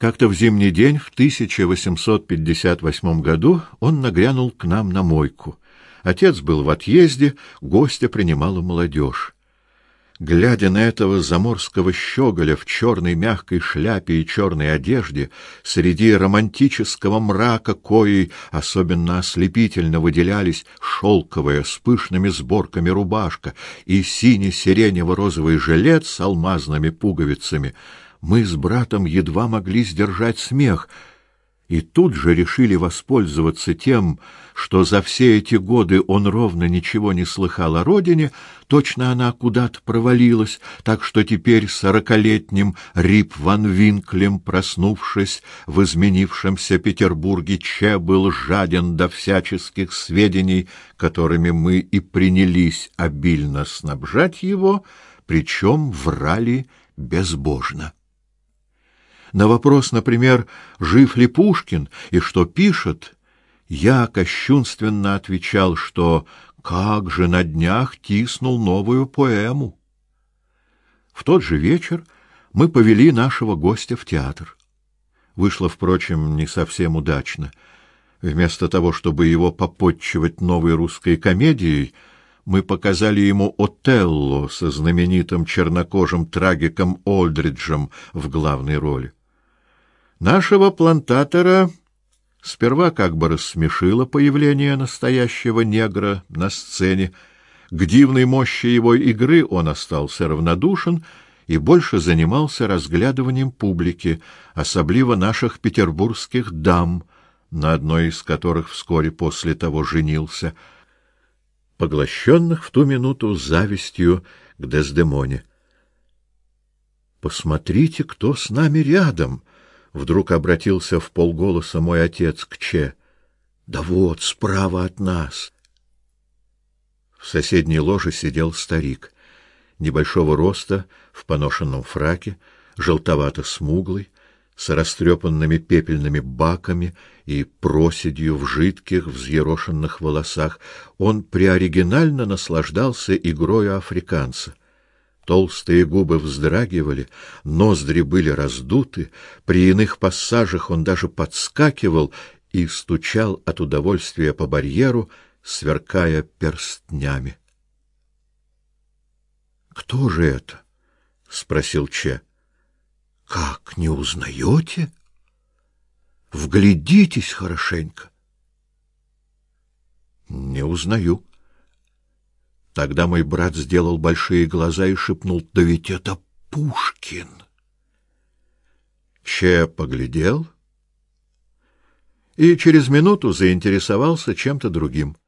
Как-то в зимний день в 1858 году он нагрянул к нам на мойку. Отец был в отъезде, гостя принимала молодежь. Глядя на этого заморского щеголя в черной мягкой шляпе и черной одежде, среди романтического мрака, коей особенно ослепительно выделялись шелковая с пышными сборками рубашка и сине-сиренево-розовый жилет с алмазными пуговицами, мы с братом едва могли сдержать смех — и тут же решили воспользоваться тем, что за все эти годы он ровно ничего не слыхал о родине, точно она куда-то провалилась, так что теперь сорокалетним Рип ван Винклем, проснувшись в изменившемся Петербурге, Че был жаден до всяческих сведений, которыми мы и принялись обильно снабжать его, причем врали безбожно. На вопрос, например, жив ли Пушкин и что пишет, я кощунственно отвечал, что как же на днях тиснул новую поэму. В тот же вечер мы повели нашего гостя в театр. Вышло, впрочем, не совсем удачно. Вместо того, чтобы его попотчевать новой русской комедией, мы показали ему Отелло со знаменитым чернокожим трагиком Олдриджем в главной роли. Нашего плантатора сперва как бы рассмешило появление настоящего негра на сцене. К дивной мощи его игры он остался равнодушен и больше занимался разглядыванием публики, особливо наших петербургских дам, на одной из которых вскоре после того женился, поглощенных в ту минуту завистью к Дездемоне. Посмотрите, кто с нами рядом, Вдруг обратился в полголоса мой отец к Че. Да вот, справа от нас. В соседней ложе сидел старик, небольшого роста, в поношенном фраке, желтовато-смуглый, с растрепанными пепельными баками и проседью в жидких взъерошенных волосах. Он преоригинально наслаждался игрой африканца. Толстые губы вздрагивали, ноздри были раздуты, при иных пассажах он даже подскакивал и стучал от удовольствия по барьеру, сверкая перстнями. Кто же это? спросил Че. Как не узнаете? Вглядитесь хорошенько. Не узнаю. Тогда мой брат сделал большие глаза и шепнул: "Да ведь это Пушкин". Че поглядел и через минуту заинтересовался чем-то другим.